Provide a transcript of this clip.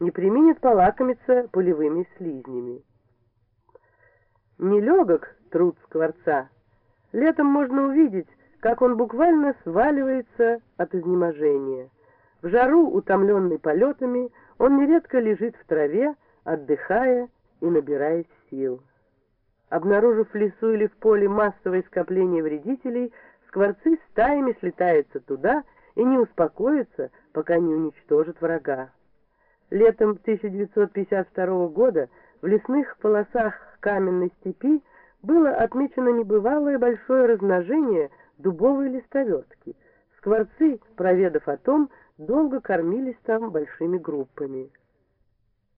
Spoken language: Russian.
не применит полакомиться полевыми слизнями. Нелегок труд скворца. Летом можно увидеть, как он буквально сваливается от изнеможения. В жару, утомленный полетами, он нередко лежит в траве, отдыхая и набираясь сил. Обнаружив в лесу или в поле массовое скопление вредителей, скворцы стаями слетаются туда и не успокоятся, пока не уничтожат врага. Летом 1952 года в лесных полосах каменной степи было отмечено небывалое большое размножение дубовой листоветки. Скворцы, проведав о том, долго кормились там большими группами.